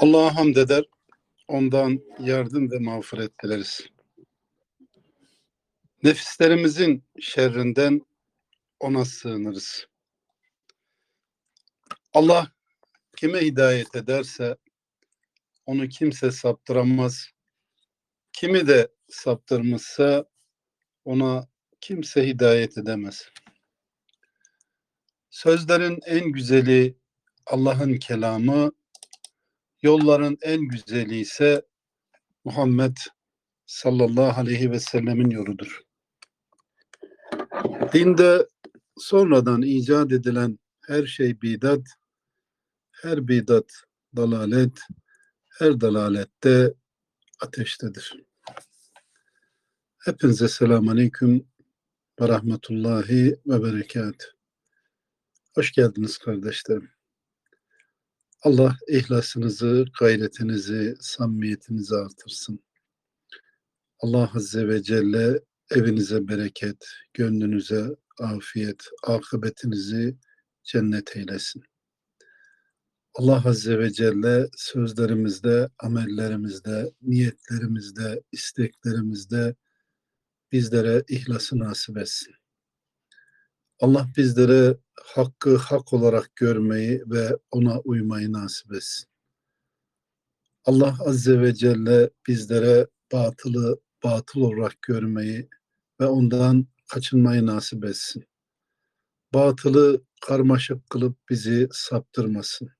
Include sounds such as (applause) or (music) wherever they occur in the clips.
Allah'a hamd eder, ondan yardım ve mağfiret dileriz. Nefislerimizin şerrinden ona sığınırız. Allah kime hidayet ederse onu kimse saptıramaz. Kimi de saptırmışsa ona kimse hidayet edemez. Sözlerin en güzeli Allah'ın kelamı, yolların en güzeli ise Muhammed sallallahu aleyhi ve sellemin yoludur. Dinde sonradan icat edilen her şey bidat, her bidat dalalet, her dalalette ateştedir. Hepinize selamun aleyküm ve rahmetullahi ve berekat. Hoş geldiniz kardeşlerim. Allah ihlasınızı, gayretinizi, samimiyetinizi artırsın. Allah Azze ve Celle evinize bereket, gönlünüze afiyet, akıbetinizi cennet eylesin. Allah Azze ve Celle sözlerimizde, amellerimizde, niyetlerimizde, isteklerimizde bizlere ihlası nasip etsin. Allah bizlere hakkı hak olarak görmeyi ve ona uymayı nasip etsin. Allah Azze ve Celle bizlere batılı batıl olarak görmeyi ve ondan kaçınmayı nasip etsin. Batılı karmaşık kılıp bizi saptırmasın.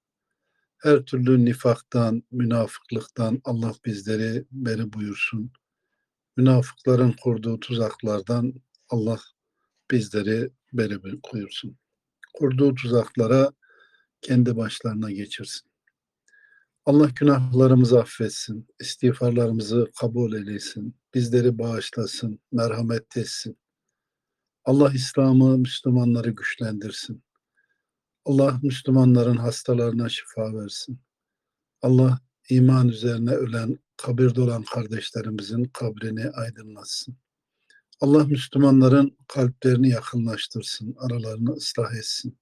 Her türlü nifaktan, münafıklıktan Allah bizleri beri buyursun. Münafıkların kurduğu tuzaklardan Allah bizleri beri buyursun. Kurduğu tuzaklara kendi başlarına geçirsin. Allah günahlarımızı affetsin, istiğfarlarımızı kabul eylesin, bizleri bağışlasın, merhamet etsin. Allah İslam'ı, Müslümanları güçlendirsin. Allah Müslümanların hastalarına şifa versin. Allah iman üzerine ölen, kabirde olan kardeşlerimizin kabrini aydınlatsın. Allah Müslümanların kalplerini yakınlaştırsın, aralarını ıslah etsin.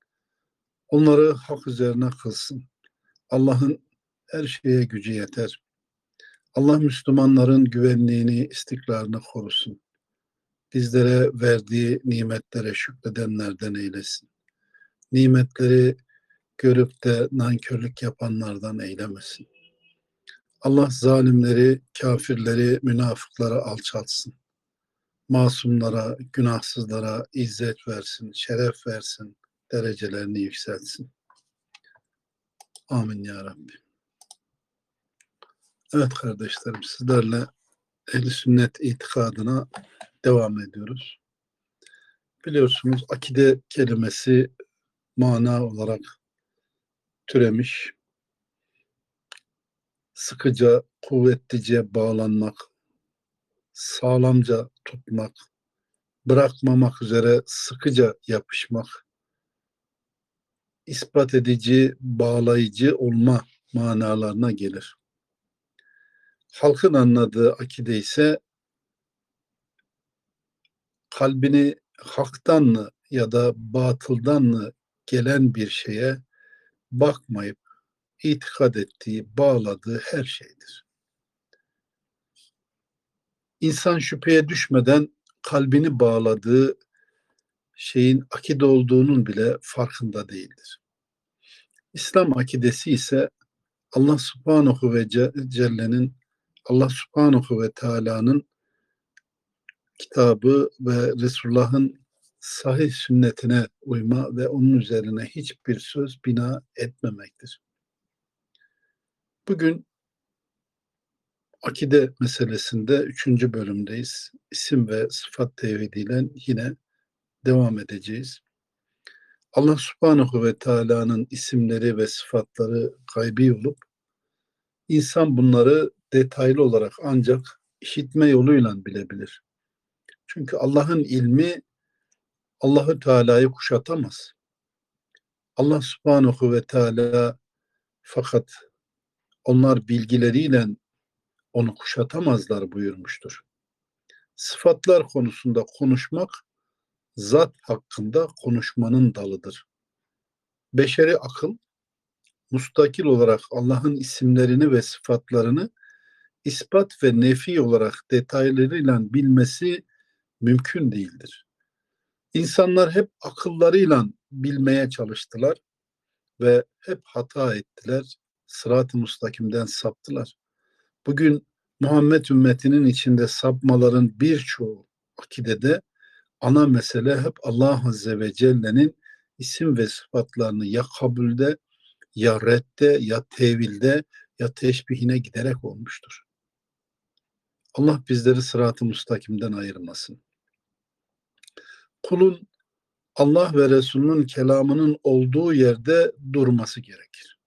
Onları hak üzerine kılsın. Allah'ın her şeye gücü yeter. Allah Müslümanların güvenliğini, istikrarını korusun. Bizlere verdiği nimetlere şükredenlerden eylesin. Nimetleri görüp de nankörlük yapanlardan eylemesin. Allah zalimleri, kafirleri, münafıkları alçaltsın. Masumlara, günahsızlara izzet versin, şeref versin, derecelerini yükseltsin. Amin ya Rabbi. Evet kardeşlerim sizlerle ehli sünnet itikadına devam ediyoruz. Biliyorsunuz akide kelimesi mana olarak türemiş. Sıkıca, kuvvetlice bağlanmak, sağlamca tutmak, bırakmamak üzere sıkıca yapışmak, ispat edici, bağlayıcı olma manalarına gelir. Halkın anladığı akide ise kalbini haktan mı ya da batıldan mı gelen bir şeye bakmayıp itikad ettiği, bağladığı her şeydir. İnsan şüpheye düşmeden kalbini bağladığı şeyin akide olduğunun bile farkında değildir. İslam akidesi ise Allah subhanahu ve celle'nin Allah subhanahu ve teala'nın kitabı ve Resulullah'ın sahih sünnetine uyma ve onun üzerine hiçbir söz bina etmemektir. Bugün akide meselesinde üçüncü bölümdeyiz. İsim ve sıfat tevhidiyle yine devam edeceğiz. Allah subhanahu ve teala'nın isimleri ve sıfatları gaybi olup insan bunları detaylı olarak ancak işitme yoluyla bilebilir. Çünkü Allah'ın ilmi Allahü Teala'yı kuşatamaz. Allah Subhanahu ve Teala fakat onlar bilgileriyle onu kuşatamazlar buyurmuştur. Sıfatlar konusunda konuşmak zat hakkında konuşmanın dalıdır. Beşeri akıl mustakil olarak Allah'ın isimlerini ve sıfatlarını ispat ve nefi olarak detaylarıyla bilmesi mümkün değildir. İnsanlar hep akıllarıyla bilmeye çalıştılar ve hep hata ettiler. Sırat-ı mustakimden saptılar. Bugün Muhammed ümmetinin içinde sapmaların birçoğu akidede ana mesele hep Allah Azze ve Celle'nin isim ve sıfatlarını ya kabulde ya redde ya tevilde ya teşbihine giderek olmuştur. Allah bizleri sırat-ı mustakimden ayırmasın. Kulun Allah ve Resulünün kelamının olduğu yerde durması gerekir.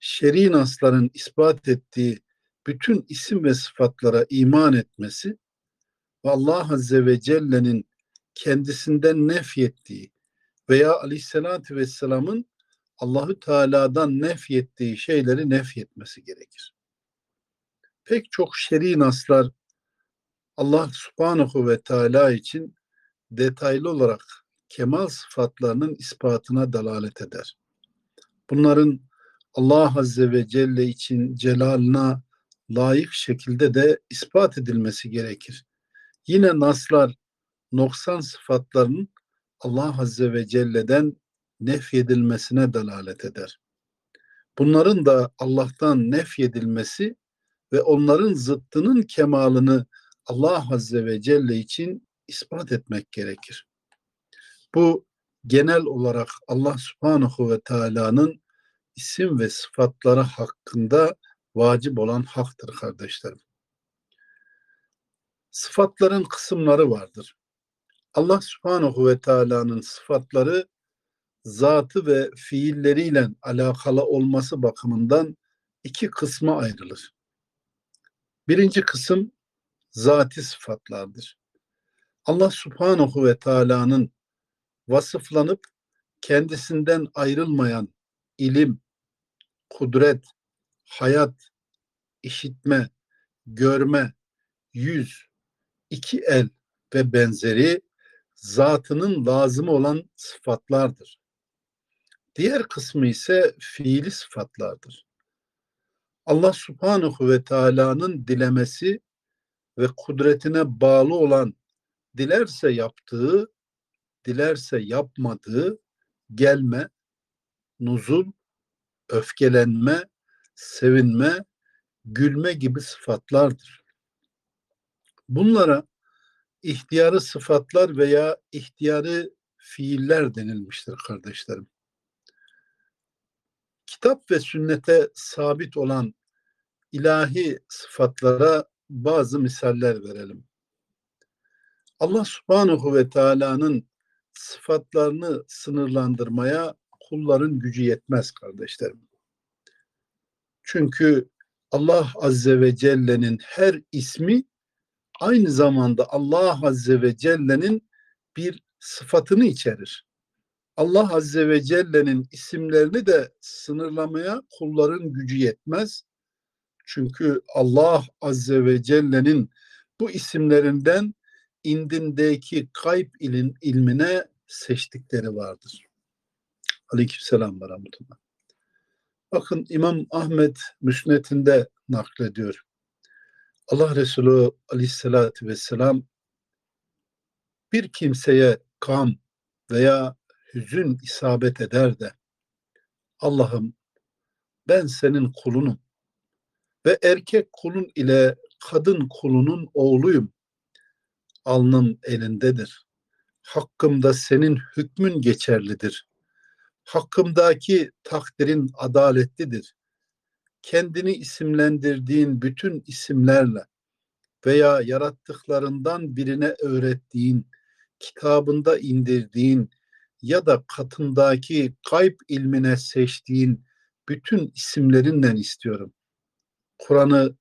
Şer'i nasların ispat ettiği bütün isim ve sıfatlara iman etmesi ve Allah Azze ve Celle'nin kendisinden nefyettiği veya Aleyhisselatü Vesselam'ın Allahü Teala'dan nefyettiği şeyleri nefyetmesi gerekir. Pek çok şer'i naslar Allah Subhanahu ve Teala için detaylı olarak kemal sıfatlarının ispatına dalalet eder. Bunların Allah Azze ve Celle için celalına layık şekilde de ispat edilmesi gerekir. Yine naslar noksan sıfatlarının Allah Azze ve Celle'den nefyedilmesine dalalet eder. Bunların da Allah'tan nefyedilmesi ve onların zıttının kemalını Allah Azze ve Celle için ispat etmek gerekir. Bu genel olarak Allah Subhanahu ve Teala'nın isim ve sıfatları hakkında vacip olan haktır kardeşlerim. Sıfatların kısımları vardır. Allah Subhanahu ve Teala'nın sıfatları zatı ve fiilleriyle alakalı olması bakımından iki kısma ayrılır. Birinci kısım zati sıfatlardır. Allah Subhanahu ve Teala'nın vasıflanıp kendisinden ayrılmayan ilim, kudret, hayat, işitme, görme, yüz, iki el ve benzeri zatının lazımı olan sıfatlardır. Diğer kısmı ise fiili sıfatlardır. Allah subhanahu ve teala'nın dilemesi ve kudretine bağlı olan dilerse yaptığı, dilerse yapmadığı gelme, nuzul, öfkelenme, sevinme, gülme gibi sıfatlardır. Bunlara ihtiyarı sıfatlar veya ihtiyarı fiiller denilmiştir kardeşlerim. Kitap ve sünnete sabit olan ilahi sıfatlara bazı misaller verelim. Allah subhanahu ve teala'nın sıfatlarını sınırlandırmaya kulların gücü yetmez kardeşlerim. Çünkü Allah azze ve celle'nin her ismi aynı zamanda Allah azze ve celle'nin bir sıfatını içerir. Allah azze ve celle'nin isimlerini de sınırlamaya kulların gücü yetmez. Çünkü Allah azze ve celle'nin bu isimlerinden indindeki kayıp ilin ilmine seçtikleri vardır. Aleykümselam ve rahmetullah. Bakın İmam Ahmet müsnetinde naklediyor. Allah Resulü aleyhissalatü vesselam bir kimseye kam veya hüzün isabet eder de Allah'ım ben senin kulunum ve erkek kulun ile kadın kulunun oğluyum. Alnım elindedir. Hakkımda senin hükmün geçerlidir. Hakkımdaki takdirin adaletlidir kendini isimlendirdiğin bütün isimlerle veya yarattıklarından birine öğrettiğin, kitabında indirdiğin ya da katındaki kayıp ilmine seçtiğin bütün isimlerinden istiyorum. Kur'an'ı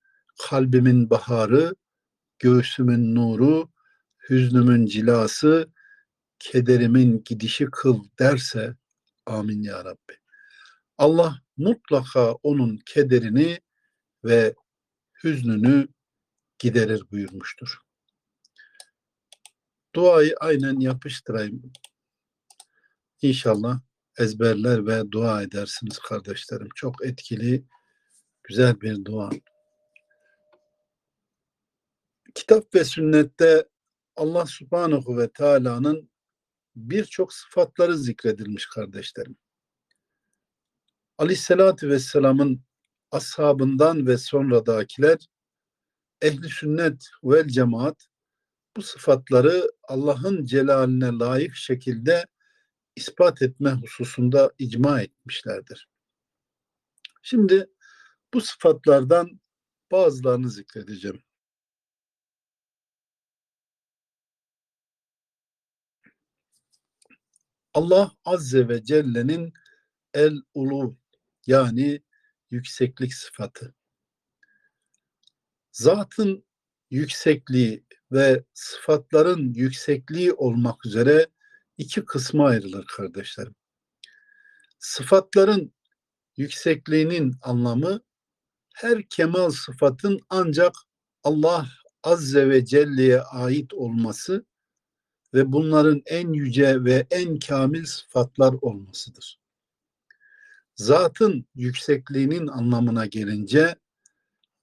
kalbimin baharı, göğsümün nuru, hüznümün cilası, kederimin gidişi kıl derse amin ya Rabbi. Allah mutlaka onun kederini ve hüznünü giderir buyurmuştur. duayı aynen yapıştırayım. İnşallah ezberler ve dua edersiniz kardeşlerim. Çok etkili, güzel bir dua. Kitap ve sünnette Allah subhanahu ve teala'nın birçok sıfatları zikredilmiş kardeşlerim. Aleyhisselatü Vesselam'ın ashabından ve sonradakiler ehli sünnet vel cemaat bu sıfatları Allah'ın celaline layık şekilde ispat etme hususunda icma etmişlerdir. Şimdi bu sıfatlardan bazılarını zikredeceğim. Allah Azze ve Celle'nin el ulu yani yükseklik sıfatı. Zatın yüksekliği ve sıfatların yüksekliği olmak üzere iki kısma ayrılır kardeşlerim. Sıfatların yüksekliğinin anlamı her kemal sıfatın ancak Allah Azze ve Celle'ye ait olması ve bunların en yüce ve en kamil sıfatlar olmasıdır. Zatın yüksekliğinin anlamına gelince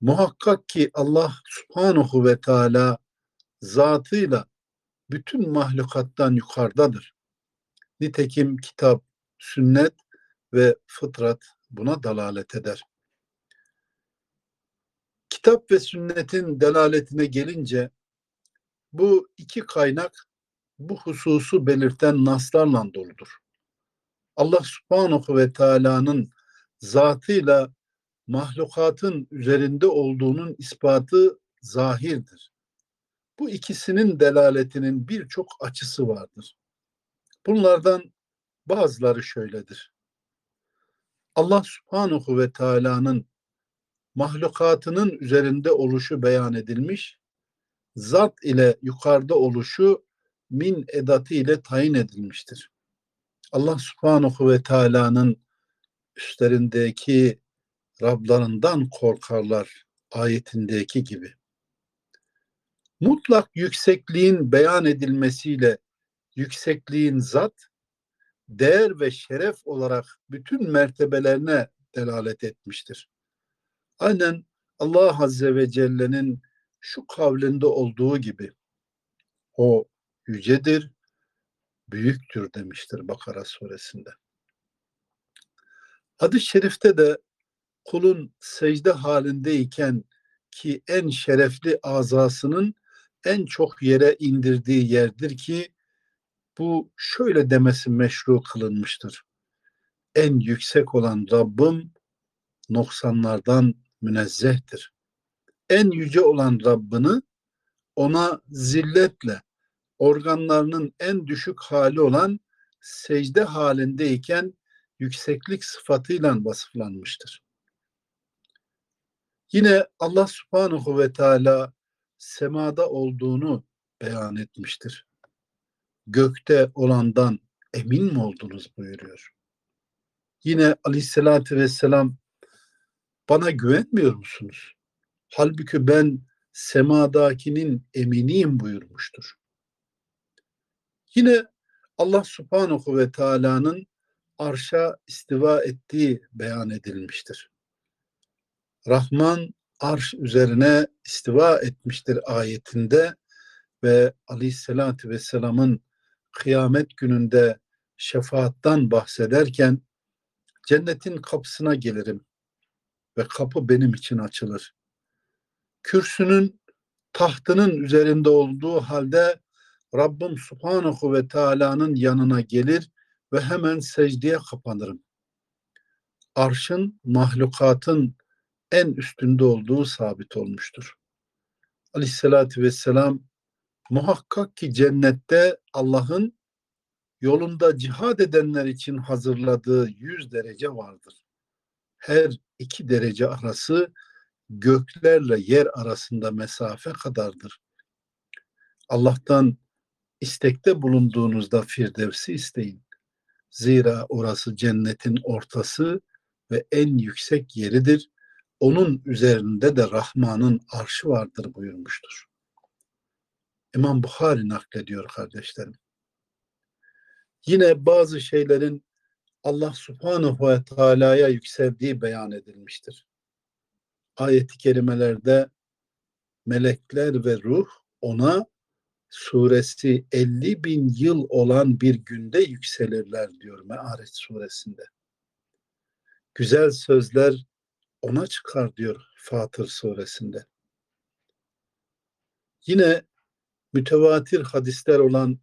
muhakkak ki Allah subhanahu ve teala zatıyla bütün mahlukattan yukarıdadır. Nitekim kitap, sünnet ve fıtrat buna dalalet eder. Kitap ve sünnetin delaletine gelince bu iki kaynak bu hususu belirten naslarla doludur. Allah subhanahu ve teala'nın zatıyla mahlukatın üzerinde olduğunun ispatı zahirdir. Bu ikisinin delaletinin birçok açısı vardır. Bunlardan bazıları şöyledir. Allah subhanahu ve teala'nın mahlukatının üzerinde oluşu beyan edilmiş, zat ile yukarıda oluşu min edatı ile tayin edilmiştir. Allah subhanahu ve teala'nın üstlerindeki Rablarından korkarlar ayetindeki gibi. Mutlak yüksekliğin beyan edilmesiyle yüksekliğin zat, değer ve şeref olarak bütün mertebelerine delalet etmiştir. Aynen Allah Azze ve Celle'nin şu kavlinde olduğu gibi o yücedir, büyüktür demiştir Bakara suresinde. Hadis-i şerifte de kulun secde halindeyken ki en şerefli azasının en çok yere indirdiği yerdir ki bu şöyle demesi meşru kılınmıştır. En yüksek olan Rabbim noksanlardan münezzehtir. En yüce olan Rabbini ona zilletle organlarının en düşük hali olan secde halindeyken yükseklik sıfatıyla vasıflanmıştır. Yine Allah subhanahu ve teala semada olduğunu beyan etmiştir. Gökte olandan emin mi oldunuz buyuruyor. Yine aleyhissalatü vesselam bana güvenmiyor musunuz? Halbuki ben semadakinin eminiyim buyurmuştur. Yine Allah subhanahu ve teala'nın arşa istiva ettiği beyan edilmiştir. Rahman arş üzerine istiva etmiştir ayetinde ve aleyhissalatü vesselamın kıyamet gününde şefaattan bahsederken cennetin kapısına gelirim ve kapı benim için açılır. Kürsünün tahtının üzerinde olduğu halde Rabbim Subhanahu ve Teala'nın yanına gelir ve hemen secdeye kapanırım. Arşın mahlukatın en üstünde olduğu sabit olmuştur. Aleyhissalatü vesselam muhakkak ki cennette Allah'ın yolunda cihad edenler için hazırladığı yüz derece vardır. Her iki derece arası göklerle yer arasında mesafe kadardır. Allah'tan istekte bulunduğunuzda Firdevs'i isteyin. Zira orası cennetin ortası ve en yüksek yeridir. Onun üzerinde de Rahman'ın arşı vardır buyurmuştur. İmam Bukhari naklediyor kardeşlerim. Yine bazı şeylerin Allah subhanahu ve teala'ya yükseldiği beyan edilmiştir. Ayet-i kerimelerde melekler ve ruh ona suresi 50 bin yıl olan bir günde yükselirler diyor Me'aret suresinde. Güzel sözler ona çıkar diyor Fatır suresinde. Yine mütevatir hadisler olan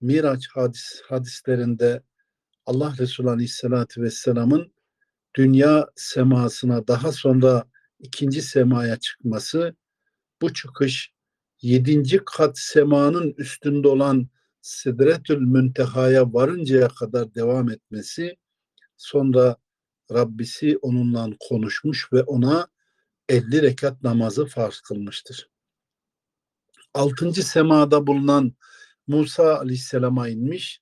Miraç hadis, hadislerinde Allah Resulü Aleyhisselatü Vesselam'ın dünya semasına daha sonra ikinci semaya çıkması bu çıkış yedinci kat semanın üstünde olan Sidretül Münteha'ya varıncaya kadar devam etmesi sonra Rabbisi onunla konuşmuş ve ona 50 rekat namazı farz kılmıştır. Altıncı semada bulunan Musa aleyhisselama inmiş.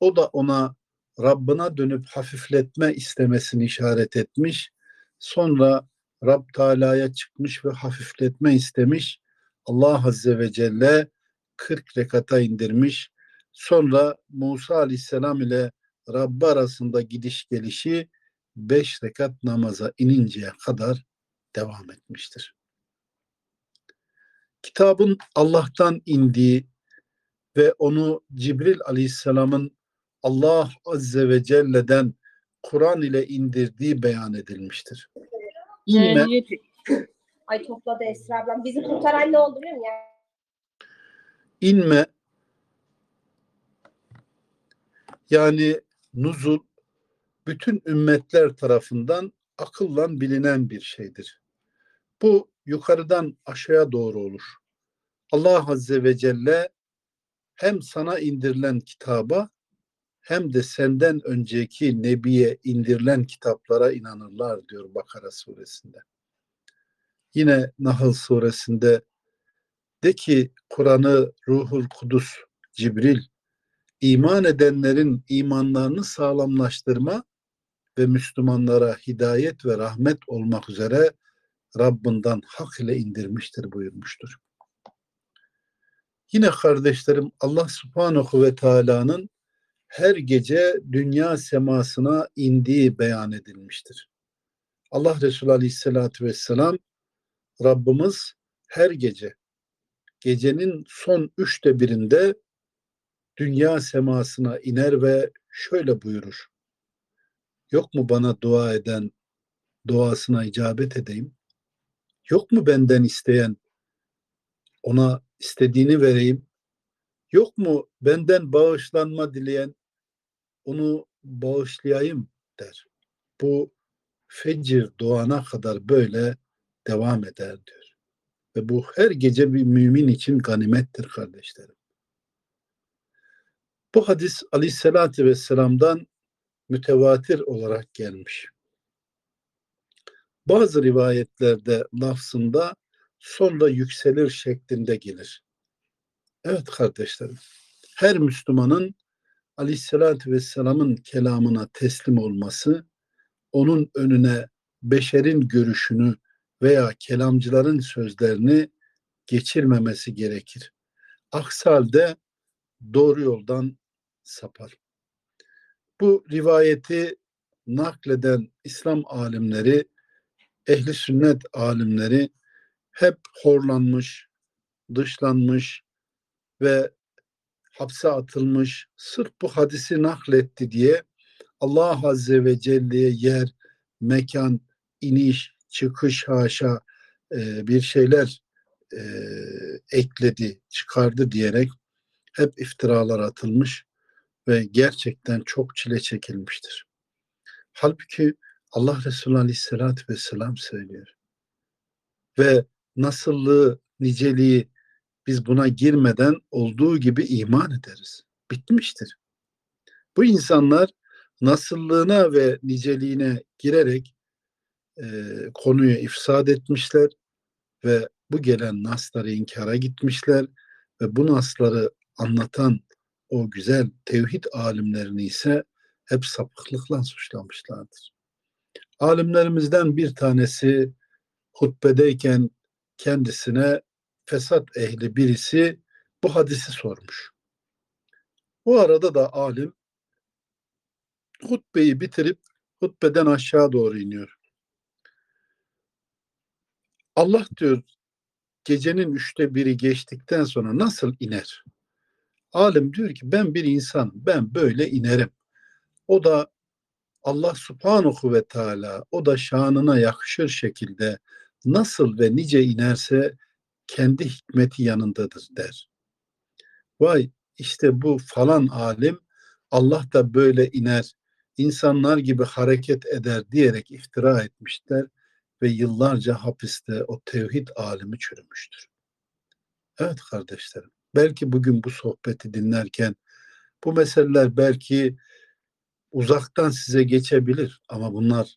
O da ona Rabbına dönüp hafifletme istemesini işaret etmiş. Sonra Rab Teala'ya çıkmış ve hafifletme istemiş. Allah Azze ve Celle 40 rekata indirmiş. Sonra Musa Aleyhisselam ile Rabbi arasında gidiş gelişi 5 rekat namaza ininceye kadar devam etmiştir. Kitabın Allah'tan indiği ve onu Cibril Aleyhisselam'ın Allah Azze ve Celle'den Kur'an ile indirdiği beyan edilmiştir. İnme, Ay topladı Esra ablam. Bizi kurtaran ne oldu biliyor musun? İnme yani nuzul bütün ümmetler tarafından akılla bilinen bir şeydir. Bu yukarıdan aşağıya doğru olur. Allah Azze ve Celle hem sana indirilen kitaba hem de senden önceki nebiye indirilen kitaplara inanırlar diyor Bakara suresinde. Yine Nahl suresinde de ki Kur'an'ı Ruhul Kudüs, Cibril, iman edenlerin imanlarını sağlamlaştırma ve Müslümanlara hidayet ve rahmet olmak üzere Rabbinden hak ile indirmiştir buyurmuştur. Yine kardeşlerim Allah subhanahu ve teala'nın her gece dünya semasına indiği beyan edilmiştir. Allah Resulü aleyhissalatü vesselam Rabbimiz her gece gecenin son üçte birinde dünya semasına iner ve şöyle buyurur. Yok mu bana dua eden duasına icabet edeyim? Yok mu benden isteyen ona istediğini vereyim? Yok mu benden bağışlanma dileyen onu bağışlayayım der. Bu fecir doğana kadar böyle devam eder diyor. Ve bu her gece bir mümin için ganimettir kardeşlerim. Bu hadis aleyhissalatü vesselam'dan mütevatir olarak gelmiş. Bazı rivayetlerde lafzında sonra yükselir şeklinde gelir. Evet kardeşlerim, her Müslümanın aleyhissalatü vesselamın kelamına teslim olması, onun önüne beşerin görüşünü veya kelamcıların sözlerini geçirmemesi gerekir. Aksi halde doğru yoldan sapar. Bu rivayeti nakleden İslam alimleri, ehli sünnet alimleri hep horlanmış, dışlanmış ve hapse atılmış, sırf bu hadisi nakletti diye Allah Azze ve Celle'ye yer, mekan, iniş, çıkış haşa e, bir şeyler e, ekledi, çıkardı diyerek hep iftiralar atılmış ve gerçekten çok çile çekilmiştir. Halbuki Allah Resulü Aleyhisselatü Vesselam söylüyor. Ve nasıllığı, niceliği biz buna girmeden olduğu gibi iman ederiz. Bitmiştir. Bu insanlar nasıllığına ve niceliğine girerek e, konuyu ifsad etmişler ve bu gelen nasları inkara gitmişler ve bu nasları anlatan o güzel tevhid alimlerini ise hep sapıklıkla suçlamışlardır. Alimlerimizden bir tanesi hutbedeyken kendisine fesat ehli birisi bu hadisi sormuş. Bu arada da alim hutbeyi bitirip hutbeden aşağı doğru iniyor. Allah diyor gecenin üçte biri geçtikten sonra nasıl iner? Alim diyor ki ben bir insan, ben böyle inerim. O da Allah subhanahu ve teala, o da şanına yakışır şekilde nasıl ve nice inerse kendi hikmeti yanındadır der. Vay işte bu falan alim Allah da böyle iner, insanlar gibi hareket eder diyerek iftira etmişler ve yıllarca hapiste o tevhid alimi çürümüştür. Evet kardeşlerim, belki bugün bu sohbeti dinlerken bu meseleler belki uzaktan size geçebilir ama bunlar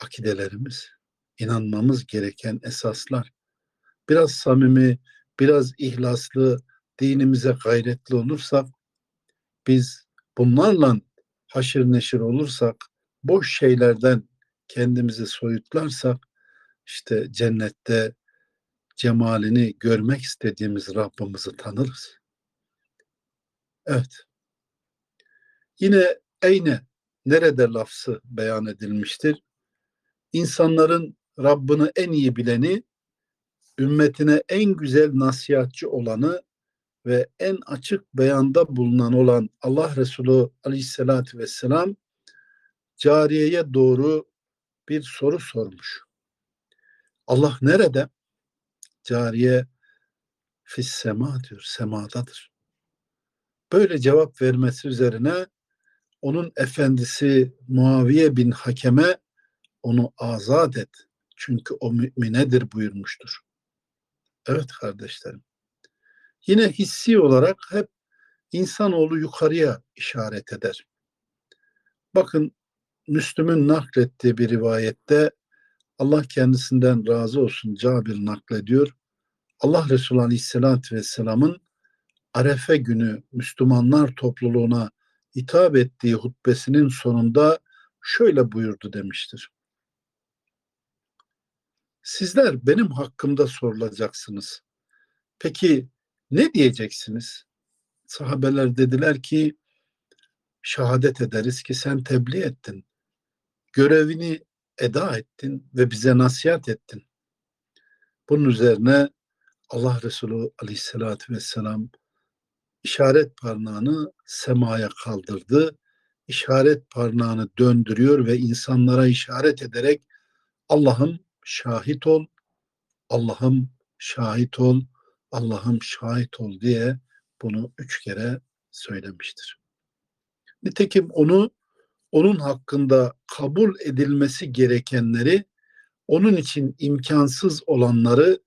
akidelerimiz, inanmamız gereken esaslar. Biraz samimi, biraz ihlaslı, dinimize gayretli olursak, biz bunlarla haşır neşir olursak, boş şeylerden kendimizi soyutlarsak, işte cennette cemalini görmek istediğimiz Rabbimizi tanırız. Evet. Yine eyne, nerede lafzı beyan edilmiştir? İnsanların Rabbini en iyi bileni, ümmetine en güzel nasihatçı olanı ve en açık beyanda bulunan olan Allah Resulü Aleyhisselatü Vesselam cariyeye doğru bir soru sormuş. Allah nerede? Cariye fis sema diyor, semadadır. Böyle cevap vermesi üzerine onun efendisi Muaviye bin Hakem'e onu azat et. Çünkü o müminedir buyurmuştur. Evet kardeşlerim. Yine hissi olarak hep insanoğlu yukarıya işaret eder. Bakın Müslüm'ün naklettiği bir rivayette Allah kendisinden razı olsun Cabir naklediyor. Allah Resulü Aleyhisselatü Vesselam'ın Arefe günü Müslümanlar topluluğuna hitap ettiği hutbesinin sonunda şöyle buyurdu demiştir. Sizler benim hakkımda sorulacaksınız. Peki ne diyeceksiniz? Sahabeler dediler ki şehadet ederiz ki sen tebliğ ettin. Görevini eda ettin ve bize nasihat ettin. Bunun üzerine Allah Resulü aleyhissalatü vesselam işaret parmağını semaya kaldırdı. İşaret parmağını döndürüyor ve insanlara işaret ederek Allah'ım şahit ol, Allah'ım şahit ol, Allah'ım şahit ol diye bunu üç kere söylemiştir. Nitekim onu onun hakkında kabul edilmesi gerekenleri, onun için imkansız olanları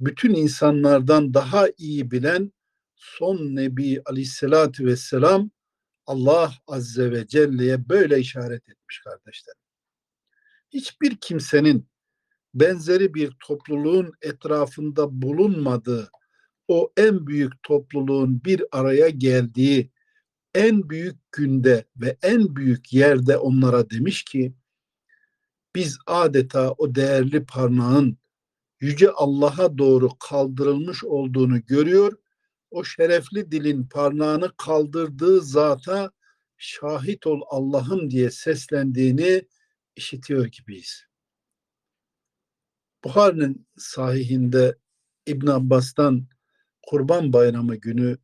bütün insanlardan daha iyi bilen son Nebi Aleyhisselatü Vesselam Allah Azze ve Celle'ye böyle işaret etmiş kardeşler. Hiçbir kimsenin benzeri bir topluluğun etrafında bulunmadığı o en büyük topluluğun bir araya geldiği en büyük günde ve en büyük yerde onlara demiş ki biz adeta o değerli parmağın yüce Allah'a doğru kaldırılmış olduğunu görüyor. O şerefli dilin parmağını kaldırdığı zata şahit ol Allah'ım diye seslendiğini işitiyor gibiyiz. Buhari'nin sahihinde İbn Abbas'tan Kurban Bayramı günü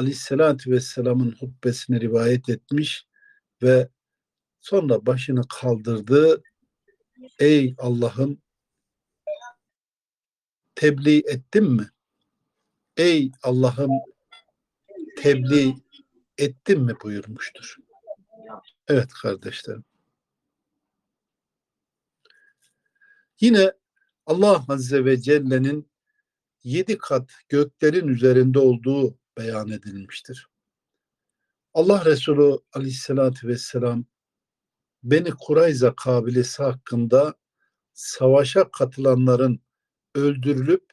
Aleyhisselatü Vesselam'ın hutbesini rivayet etmiş ve sonra başını kaldırdı. Ey Allah'ım tebliğ ettim mi? Ey Allah'ım tebliğ ettim mi buyurmuştur. Evet kardeşlerim. Yine Allah Azze ve Celle'nin yedi kat göklerin üzerinde olduğu beyan edilmiştir. Allah Resulü aleyhissalatü vesselam Beni Kurayza kabilesi hakkında savaşa katılanların öldürülüp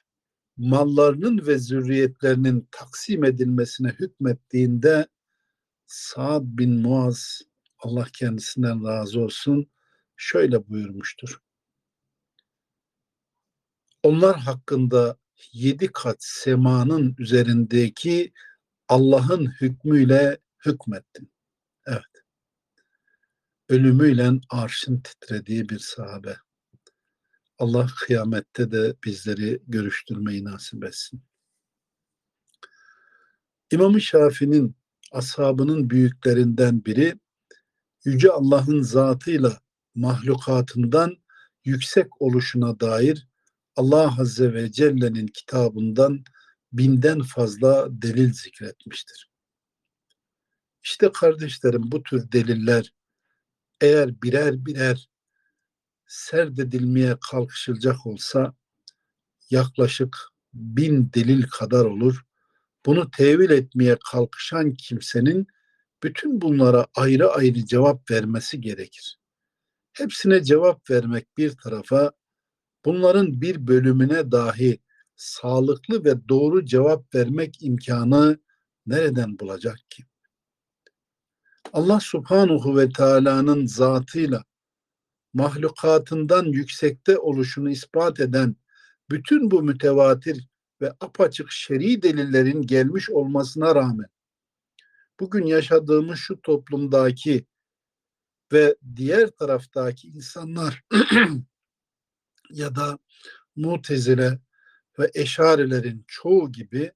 mallarının ve zürriyetlerinin taksim edilmesine hükmettiğinde Sa'd bin Muaz Allah kendisinden razı olsun şöyle buyurmuştur. Onlar hakkında yedi kat semanın üzerindeki Allah'ın hükmüyle hükmettin. Evet. Ölümüyle arşın titrediği bir sahabe. Allah kıyamette de bizleri görüştürmeyi nasip etsin. İmam-ı Şafii'nin ashabının büyüklerinden biri Yüce Allah'ın zatıyla mahlukatından yüksek oluşuna dair Allah Azze ve Celle'nin kitabından binden fazla delil zikretmiştir. İşte kardeşlerim bu tür deliller eğer birer birer serdedilmeye kalkışılacak olsa yaklaşık bin delil kadar olur. Bunu tevil etmeye kalkışan kimsenin bütün bunlara ayrı ayrı cevap vermesi gerekir. Hepsine cevap vermek bir tarafa, bunların bir bölümüne dahi sağlıklı ve doğru cevap vermek imkanı nereden bulacak ki? Allah subhanahu ve teala'nın zatıyla mahlukatından yüksekte oluşunu ispat eden bütün bu mütevatir ve apaçık şer'i delillerin gelmiş olmasına rağmen bugün yaşadığımız şu toplumdaki ve diğer taraftaki insanlar (clears throat) ya da mutezile ve eşarilerin çoğu gibi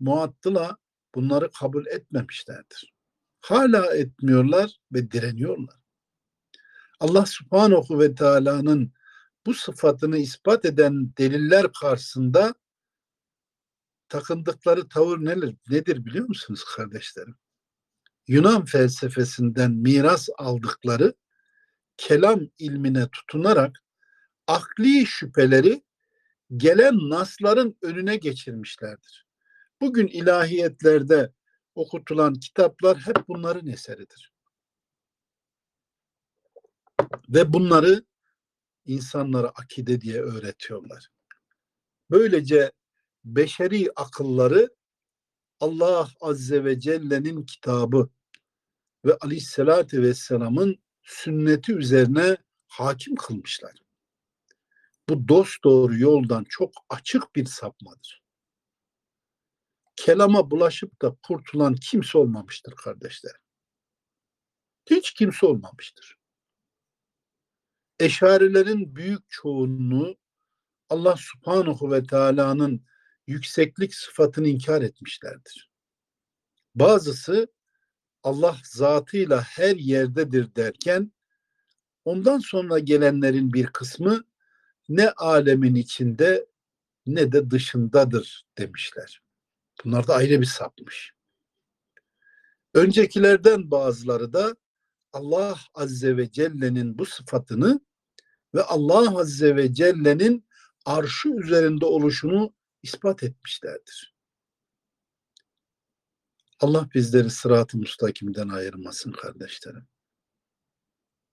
muattıla bunları kabul etmemişlerdir. Hala etmiyorlar ve direniyorlar. Allah subhanahu ve teala'nın bu sıfatını ispat eden deliller karşısında takındıkları tavır nedir, nedir biliyor musunuz kardeşlerim? Yunan felsefesinden miras aldıkları kelam ilmine tutunarak akli şüpheleri gelen nasların önüne geçirmişlerdir. Bugün ilahiyetlerde okutulan kitaplar hep bunların eseridir. Ve bunları insanlara akide diye öğretiyorlar. Böylece beşeri akılları Allah Azze ve Celle'nin kitabı ve Aleyhisselatü Vesselam'ın sünneti üzerine hakim kılmışlar. Bu dost doğru yoldan çok açık bir sapmadır. Kelama bulaşıp da kurtulan kimse olmamıştır kardeşlerim. Hiç kimse olmamıştır. Eşarilerin büyük çoğunluğu Allah subhanahu ve teala'nın yükseklik sıfatını inkar etmişlerdir. Bazısı Allah zatıyla her yerdedir derken ondan sonra gelenlerin bir kısmı ne alemin içinde ne de dışındadır demişler. Bunlar da ayrı bir sapmış. Öncekilerden bazıları da Allah Azze ve Celle'nin bu sıfatını ve Allah Azze ve Celle'nin arşı üzerinde oluşunu ispat etmişlerdir. Allah bizleri sırat-ı müstakimden ayırmasın kardeşlerim.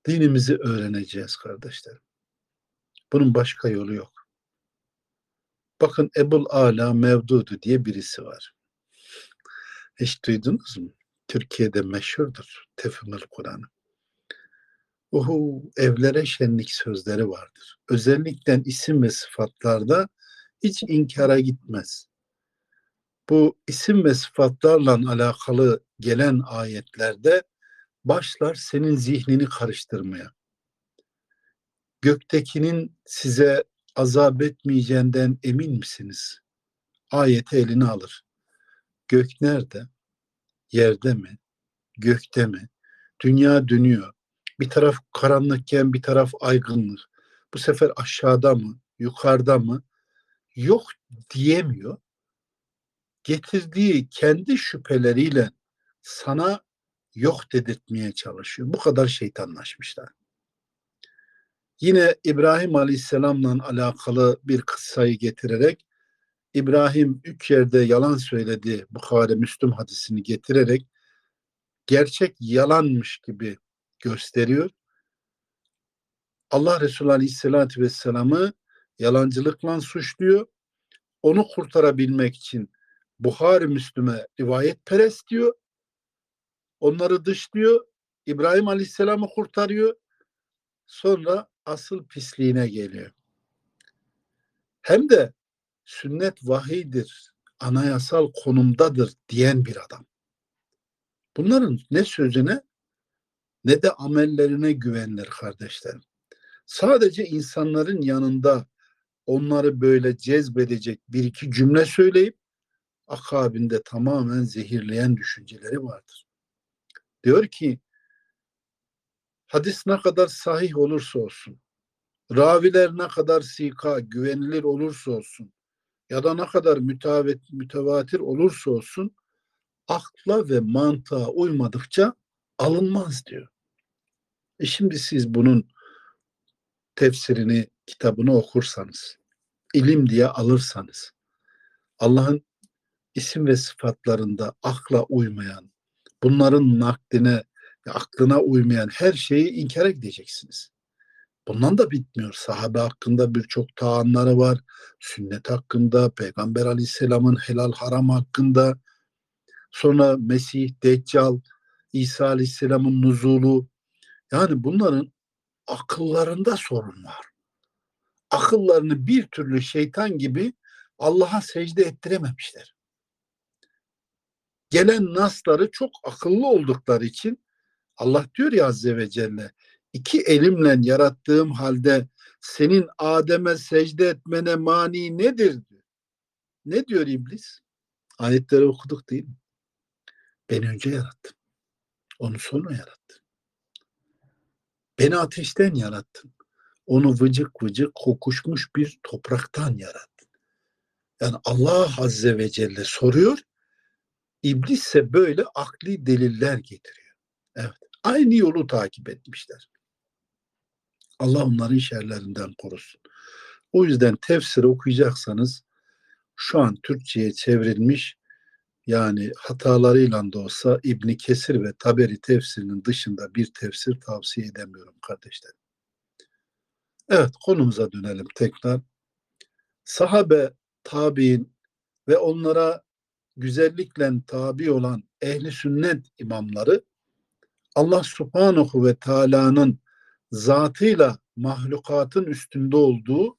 Dinimizi öğreneceğiz kardeşlerim. Bunun başka yolu yok. Bakın Ebul Ala Mevdudu diye birisi var. Hiç duydunuz mu? Türkiye'de meşhurdur Tefhimül Kur'an'ı. Uhu evlere şenlik sözleri vardır. Özellikle isim ve sıfatlarda hiç inkara gitmez. Bu isim ve sıfatlarla alakalı gelen ayetlerde başlar senin zihnini karıştırmaya. Göktekinin size azap etmeyeceğinden emin misiniz? Ayeti eline alır. Gök nerede? Yerde mi? Gökte mi? Dünya dönüyor. Bir taraf karanlıkken bir taraf aydınlık. Bu sefer aşağıda mı? Yukarıda mı? Yok diyemiyor. Getirdiği kendi şüpheleriyle sana yok dedirtmeye çalışıyor. Bu kadar şeytanlaşmışlar. Yine İbrahim Aleyhisselam'la alakalı bir kıssayı getirerek İbrahim üç yerde yalan söyledi Bukhari Müslüm hadisini getirerek gerçek yalanmış gibi gösteriyor. Allah Resulü Aleyhisselatü Vesselam'ı yalancılıkla suçluyor. Onu kurtarabilmek için Buhari Müslüme rivayet perest diyor. Onları dışlıyor. İbrahim Aleyhisselam'ı kurtarıyor. Sonra asıl pisliğine geliyor. Hem de sünnet vahiydir, anayasal konumdadır diyen bir adam. Bunların ne sözüne ne de amellerine güvenilir kardeşlerim. Sadece insanların yanında onları böyle cezbedecek bir iki cümle söyleyip akabinde tamamen zehirleyen düşünceleri vardır. Diyor ki hadis ne kadar sahih olursa olsun, raviler ne kadar sika, güvenilir olursa olsun ya da ne kadar mütevet, mütevatir olursa olsun akla ve mantığa uymadıkça alınmaz diyor. E şimdi siz bunun tefsirini, kitabını okursanız, ilim diye alırsanız, Allah'ın isim ve sıfatlarında akla uymayan, bunların nakline, aklına uymayan her şeyi inkar edeceksiniz. Bundan da bitmiyor. Sahabe hakkında birçok taanları var. Sünnet hakkında, Peygamber aleyhisselamın helal haram hakkında, sonra Mesih, Deccal, İsa aleyhisselamın nuzulu. Yani bunların akıllarında sorun var. Akıllarını bir türlü şeytan gibi Allah'a secde ettirememişler. Gelen nasları çok akıllı oldukları için Allah diyor ya Azze ve Celle iki elimle yarattığım halde senin Adem'e secde etmene mani nedir. Ne diyor iblis? Ayetleri okuduk değil mi? Beni önce yarattın. Onu sonra yarattın. Beni ateşten yarattın. Onu vıcık vıcık kokuşmuş bir topraktan yarattın. Yani Allah Azze ve Celle soruyor. İblis ise böyle akli deliller getiriyor. Evet. Aynı yolu takip etmişler. Allah onların şerlerinden korusun. O yüzden tefsiri okuyacaksanız şu an Türkçe'ye çevrilmiş yani hatalarıyla da olsa İbni Kesir ve Taberi tefsirinin dışında bir tefsir tavsiye edemiyorum kardeşlerim. Evet konumuza dönelim tekrar. Sahabe, tabi'in ve onlara güzellikle tabi olan ehli sünnet imamları Allah subhanahu ve teala'nın zatıyla mahlukatın üstünde olduğu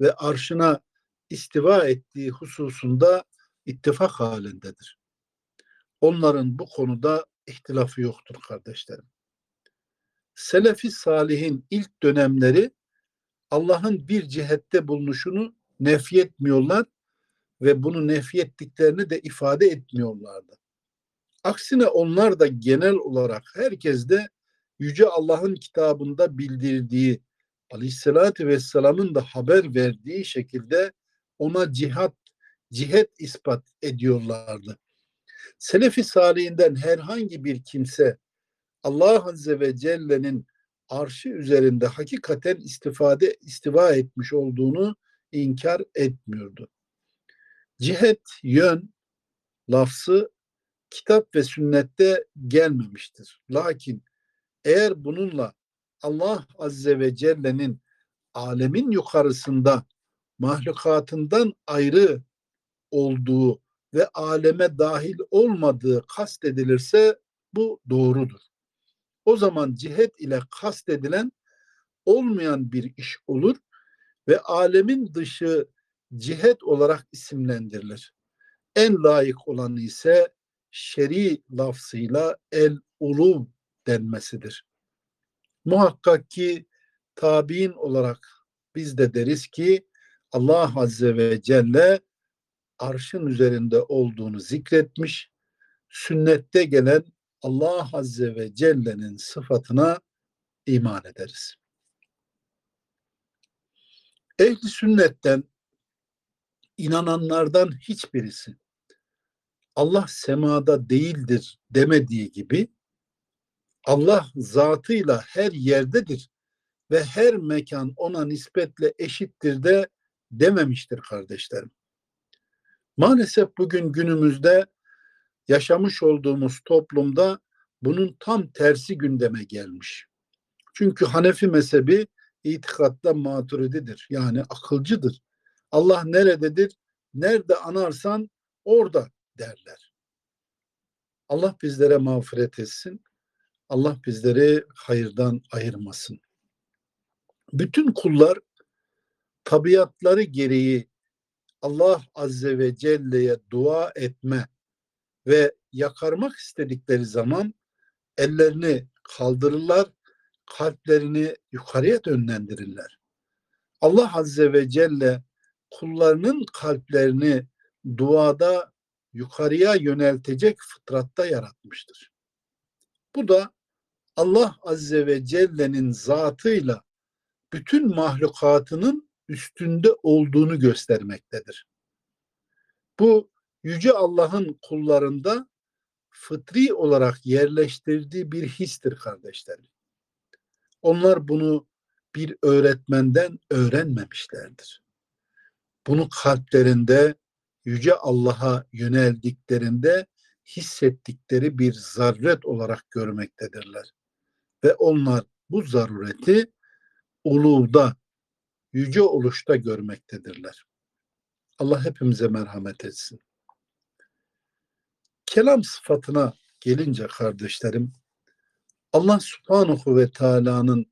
ve arşına istiva ettiği hususunda ittifak halindedir. Onların bu konuda ihtilafı yoktur kardeşlerim. Selefi salihin ilk dönemleri Allah'ın bir cihette bulunuşunu nefyetmiyorlar ve bunu nefyettiklerini de ifade etmiyorlardı. Aksine onlar da genel olarak herkes de Yüce Allah'ın kitabında bildirdiği Aleyhisselatü Vesselam'ın da haber verdiği şekilde ona cihat, cihet ispat ediyorlardı. Selefi salihinden herhangi bir kimse Allah Azze ve Celle'nin arşı üzerinde hakikaten istifade istiva etmiş olduğunu inkar etmiyordu. Cihet, yön, lafzı kitap ve sünnette gelmemiştir. Lakin eğer bununla Allah Azze ve Celle'nin alemin yukarısında mahlukatından ayrı olduğu ve aleme dahil olmadığı kastedilirse bu doğrudur. O zaman cihet ile kastedilen olmayan bir iş olur ve alemin dışı cihet olarak isimlendirilir. En layık olanı ise şer'i lafzıyla el uluv denmesidir. Muhakkak ki tabi'in olarak biz de deriz ki Allah Azze ve Celle arşın üzerinde olduğunu zikretmiş. Sünnette gelen Allah Azze ve Celle'nin sıfatına iman ederiz. Ehli sünnetten inananlardan hiçbirisi Allah semada değildir demediği gibi Allah zatıyla her yerdedir ve her mekan ona nispetle eşittir de dememiştir kardeşlerim. Maalesef bugün günümüzde yaşamış olduğumuz toplumda bunun tam tersi gündeme gelmiş. Çünkü Hanefi mezhebi itikatta maturididir. Yani akılcıdır. Allah nerededir? Nerede anarsan orada derler. Allah bizlere mağfiret etsin. Allah bizleri hayırdan ayırmasın. Bütün kullar tabiatları gereği Allah Azze ve Celle'ye dua etme ve yakarmak istedikleri zaman ellerini kaldırırlar, kalplerini yukarıya yönlendirirler. Allah Azze ve Celle kullarının kalplerini duada yukarıya yöneltecek fıtratta yaratmıştır. Bu da Allah Azze ve Celle'nin zatıyla bütün mahlukatının üstünde olduğunu göstermektedir. Bu Yüce Allah'ın kullarında fıtri olarak yerleştirdiği bir histir kardeşlerim. Onlar bunu bir öğretmenden öğrenmemişlerdir. Bunu kalplerinde Yüce Allah'a yöneldiklerinde hissettikleri bir zaruret olarak görmektedirler. Ve onlar bu zarureti uluvda, yüce oluşta görmektedirler. Allah hepimize merhamet etsin. Kelam sıfatına gelince kardeşlerim, Allah subhanahu ve teala'nın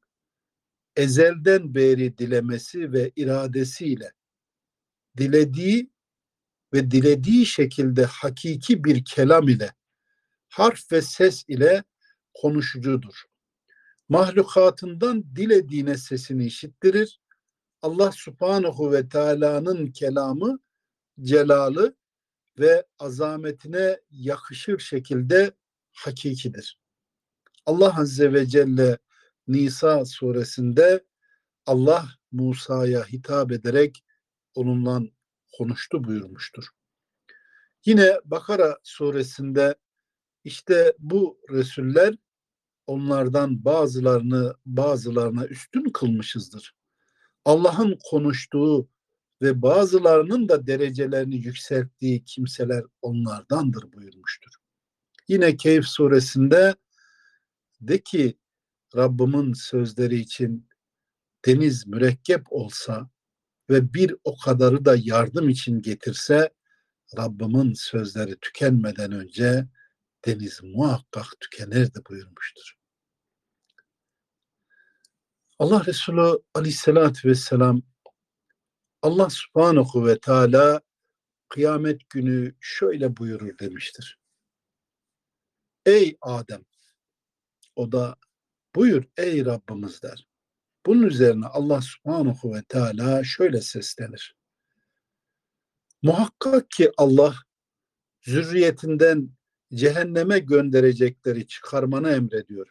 ezelden beri dilemesi ve iradesiyle dilediği ve dilediği şekilde hakiki bir kelam ile harf ve ses ile konuşucudur. Mahlukatından dilediğine sesini işittirir. Allah subhanahu ve teala'nın kelamı celalı ve azametine yakışır şekilde hakikidir. Allah Azze ve Celle Nisa suresinde Allah Musa'ya hitap ederek onunla konuştu buyurmuştur. Yine Bakara suresinde işte bu Resuller onlardan bazılarını bazılarına üstün kılmışızdır. Allah'ın konuştuğu ve bazılarının da derecelerini yükselttiği kimseler onlardandır buyurmuştur. Yine Keyif suresinde de ki Rabbimin sözleri için deniz mürekkep olsa ve bir o kadarı da yardım için getirse Rabbimin sözleri tükenmeden önce deniz muhakkak tükenirdi buyurmuştur. Allah Resulü aleyhissalatü vesselam Allah subhanahu ve teala kıyamet günü şöyle buyurur demiştir. Ey Adem o da buyur ey Rabbimiz der. Bunun üzerine Allah subhanahu ve teala şöyle seslenir. Muhakkak ki Allah zürriyetinden cehenneme gönderecekleri çıkarmanı emrediyor.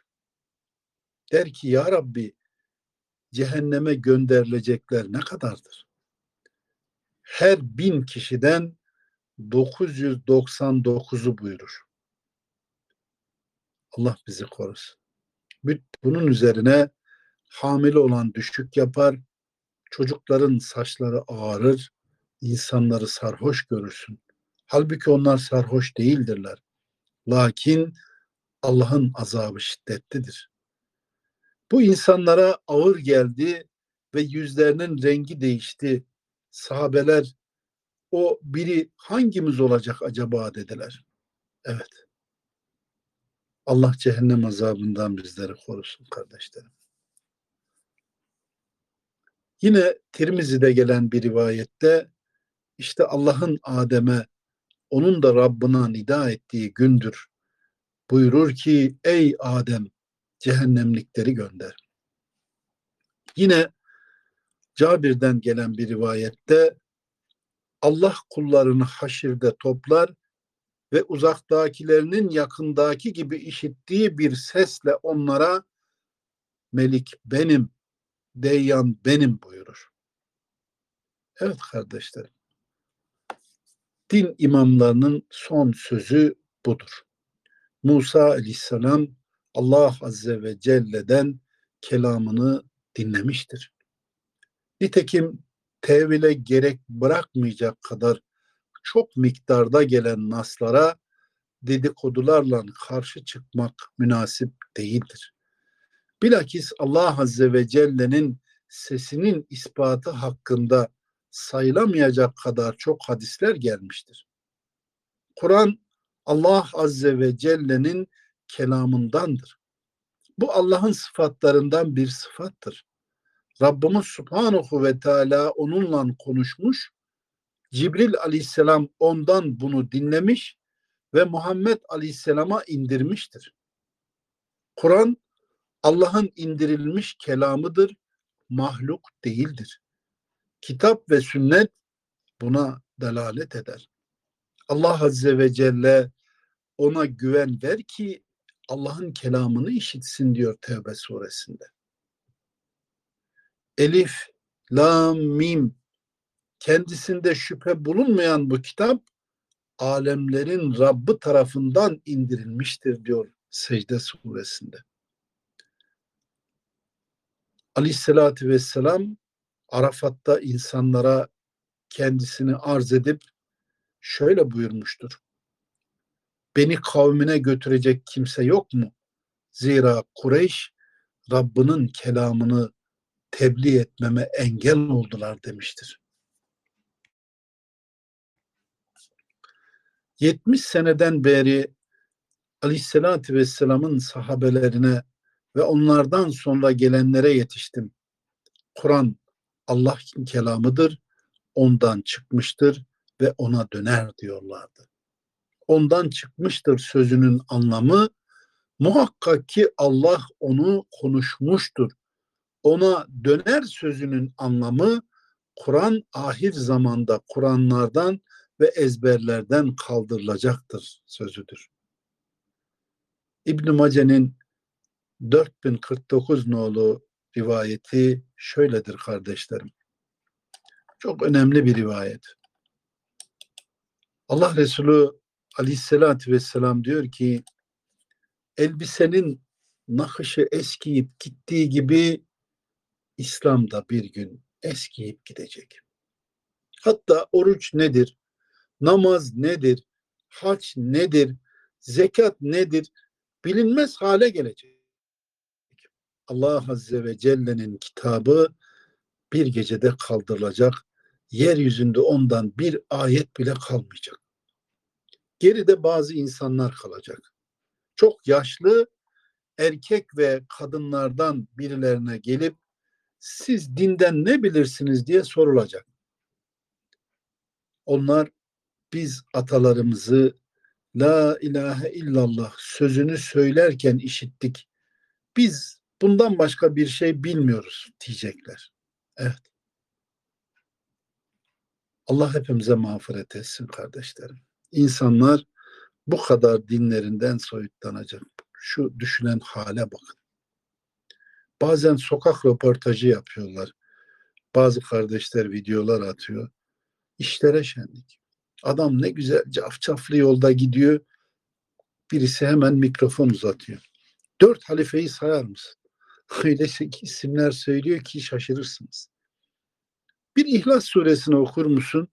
Der ki ya Rabbi cehenneme gönderilecekler ne kadardır? Her bin kişiden 999'u buyurur. Allah bizi korusun. Bunun üzerine hamile olan düşük yapar, çocukların saçları ağarır, insanları sarhoş görürsün. Halbuki onlar sarhoş değildirler. Lakin Allah'ın azabı şiddetlidir. Bu insanlara ağır geldi ve yüzlerinin rengi değişti. Sahabeler o biri hangimiz olacak acaba dediler. Evet. Allah cehennem azabından bizleri korusun kardeşlerim. Yine Tirmizi'de gelen bir rivayette işte Allah'ın Adem'e onun da Rabbına nida ettiği gündür. Buyurur ki ey Adem cehennemlikleri gönder. Yine Cabir'den gelen bir rivayette Allah kullarını haşirde toplar ve uzaktakilerinin yakındaki gibi işittiği bir sesle onlara Melik benim, Deyyan benim buyurur. Evet kardeşlerim. Din imamlarının son sözü budur. Musa aleyhisselam Allah azze ve celle'den kelamını dinlemiştir. Nitekim tevile gerek bırakmayacak kadar çok miktarda gelen naslara dedikodularla karşı çıkmak münasip değildir. Bilakis Allah Azze ve Celle'nin sesinin ispatı hakkında sayılamayacak kadar çok hadisler gelmiştir. Kur'an Allah Azze ve Celle'nin kelamındandır. Bu Allah'ın sıfatlarından bir sıfattır. Rabbimiz Subhanahu ve Teala onunla konuşmuş, Cibril aleyhisselam ondan bunu dinlemiş ve Muhammed aleyhisselama indirmiştir. Kur'an Allah'ın indirilmiş kelamıdır, mahluk değildir. Kitap ve sünnet buna delalet eder. Allah Azze ve Celle ona güven ver ki Allah'ın kelamını işitsin diyor Tevbe suresinde. Elif, Lam, Mim kendisinde şüphe bulunmayan bu kitap alemlerin Rabbi tarafından indirilmiştir diyor Secde suresinde. Aleyhissalatü vesselam Arafat'ta insanlara kendisini arz edip şöyle buyurmuştur. Beni kavmine götürecek kimse yok mu? Zira Kureyş Rabbinin kelamını tebliğ etmeme engel oldular demiştir. 70 seneden beri Aleyhisselatü Vesselam'ın sahabelerine ve onlardan sonra gelenlere yetiştim. Kur'an Allah'ın kelamıdır, ondan çıkmıştır ve ona döner diyorlardı. Ondan çıkmıştır sözünün anlamı muhakkak ki Allah onu konuşmuştur. Ona döner sözünün anlamı Kur'an ahir zamanda Kur'anlardan ve ezberlerden kaldırılacaktır sözüdür. İbn Mace'nin 4049 nolu rivayeti şöyledir kardeşlerim. Çok önemli bir rivayet. Allah Resulü aleyhissalatü vesselam diyor ki elbisenin nakışı eskiyip gittiği gibi İslam da bir gün eskiyip gidecek. Hatta oruç nedir? Namaz nedir? Haç nedir? Zekat nedir? Bilinmez hale gelecek. Allah Azze ve Celle'nin kitabı bir gecede kaldırılacak. Yeryüzünde ondan bir ayet bile kalmayacak. Geride bazı insanlar kalacak. Çok yaşlı erkek ve kadınlardan birilerine gelip siz dinden ne bilirsiniz diye sorulacak. Onlar biz atalarımızı La ilahe illallah sözünü söylerken işittik. Biz bundan başka bir şey bilmiyoruz diyecekler. Evet. Allah hepimize mağfiret etsin kardeşlerim. İnsanlar bu kadar dinlerinden soyutlanacak. Şu düşünen hale bakın. Bazen sokak röportajı yapıyorlar. Bazı kardeşler videolar atıyor. İşlere şenlik. Adam ne güzel cafcaflı yolda gidiyor. Birisi hemen mikrofon uzatıyor. Dört halifeyi sayar mısın? Öyle isimler söylüyor ki şaşırırsınız. Bir İhlas suresini okur musun?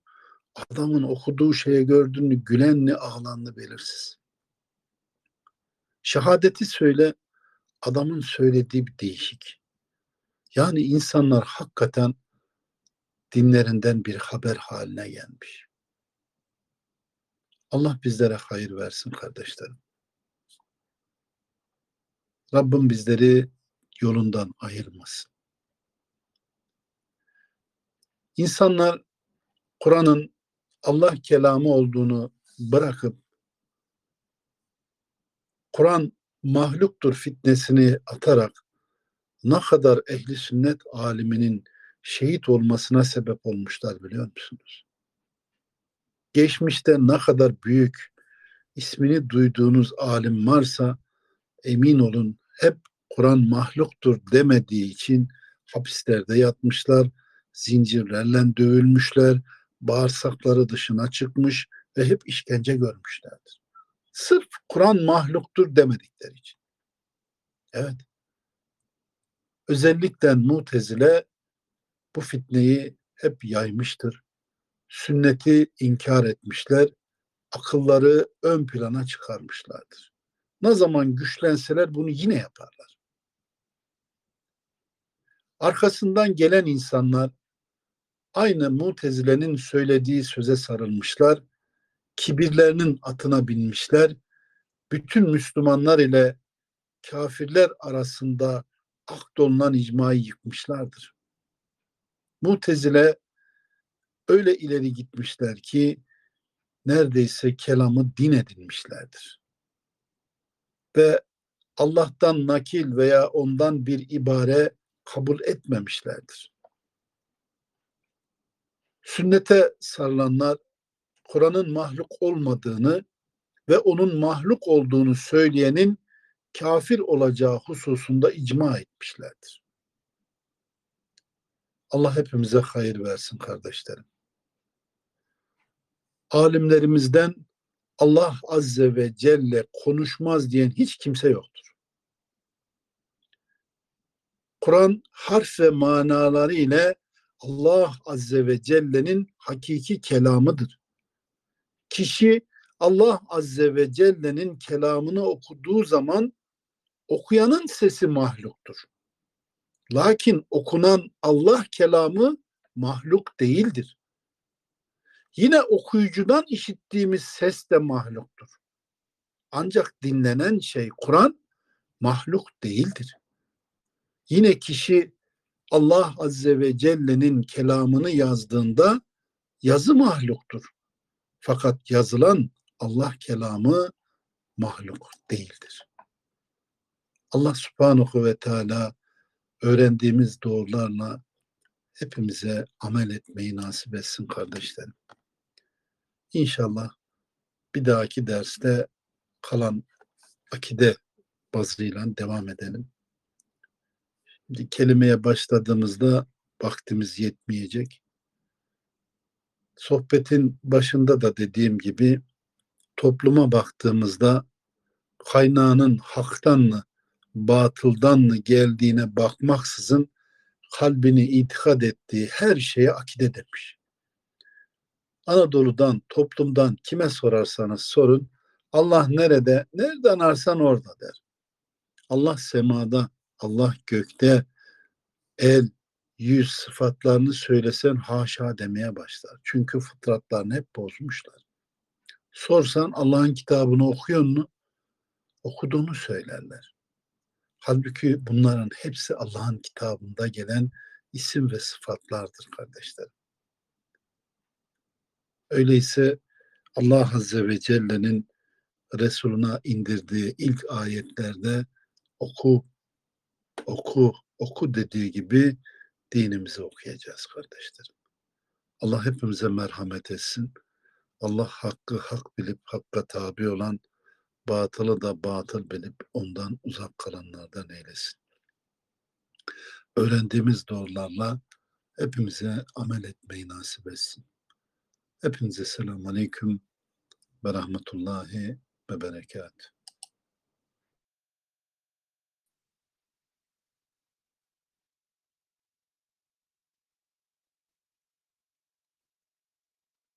Adamın okuduğu şeye gördün mü gülenli ağlanlı belirsiz. Şehadeti söyle adamın söylediği bir değişik. Yani insanlar hakikaten dinlerinden bir haber haline gelmiş. Allah bizlere hayır versin kardeşlerim. Rabbim bizleri yolundan ayırmasın. İnsanlar Kur'an'ın Allah kelamı olduğunu bırakıp Kur'an mahluktur fitnesini atarak ne kadar ehli sünnet aliminin şehit olmasına sebep olmuşlar biliyor musunuz? Geçmişte ne kadar büyük ismini duyduğunuz alim varsa emin olun hep Kur'an mahluktur demediği için hapislerde yatmışlar, zincirlerle dövülmüşler, bağırsakları dışına çıkmış ve hep işkence görmüşlerdir. Sırf Kur'an mahluktur demedikleri için. Evet. Özellikle mutezile bu fitneyi hep yaymıştır. Sünneti inkar etmişler, akılları ön plana çıkarmışlardır. Ne zaman güçlenseler bunu yine yaparlar. Arkasından gelen insanlar aynı mutezilenin söylediği söze sarılmışlar, kibirlerinin atına binmişler, bütün Müslümanlar ile kafirler arasında akdolunan icmayı yıkmışlardır. Mutezile öyle ileri gitmişler ki neredeyse kelamı din edinmişlerdir. Ve Allah'tan nakil veya ondan bir ibare kabul etmemişlerdir. Sünnete sarılanlar Kur'an'ın mahluk olmadığını ve onun mahluk olduğunu söyleyenin kafir olacağı hususunda icma etmişlerdir. Allah hepimize hayır versin kardeşlerim. Alimlerimizden Allah Azze ve Celle konuşmaz diyen hiç kimse yoktur. Kur'an harf ve manaları ile Allah Azze ve Celle'nin hakiki kelamıdır. Kişi Allah Azze ve Celle'nin kelamını okuduğu zaman okuyanın sesi mahluktur. Lakin okunan Allah kelamı mahluk değildir. Yine okuyucudan işittiğimiz ses de mahluktur. Ancak dinlenen şey Kur'an mahluk değildir. Yine kişi Allah Azze ve Celle'nin kelamını yazdığında yazı mahluktur. Fakat yazılan Allah kelamı mahluk değildir. Allah subhanahu ve teala öğrendiğimiz doğrularla hepimize amel etmeyi nasip etsin kardeşlerim. İnşallah bir dahaki derste kalan akide bazıyla devam edelim. Kelimeye başladığımızda vaktimiz yetmeyecek. Sohbetin başında da dediğim gibi topluma baktığımızda kaynağının haktan mı batıldan mı geldiğine bakmaksızın kalbini itikad ettiği her şeye akide demiş. Anadolu'dan, toplumdan kime sorarsanız sorun. Allah nerede? Nereden arsan orada der. Allah semada, Allah gökte, el, yüz sıfatlarını söylesen haşa demeye başlar. Çünkü fıtratlarını hep bozmuşlar. Sorsan Allah'ın kitabını okuyor mu? Okuduğunu söylerler. Halbuki bunların hepsi Allah'ın kitabında gelen isim ve sıfatlardır kardeşlerim. Öyleyse Allah Azze ve Celle'nin Resuluna indirdiği ilk ayetlerde oku, oku, oku dediği gibi dinimizi okuyacağız kardeşlerim. Allah hepimize merhamet etsin. Allah hakkı hak bilip hakka tabi olan batılı da batıl bilip ondan uzak kalanlardan eylesin. Öğrendiğimiz doğrularla hepimize amel etmeyi nasip etsin. Hepinize selamun aleyküm ve rahmetullahi ve berekat.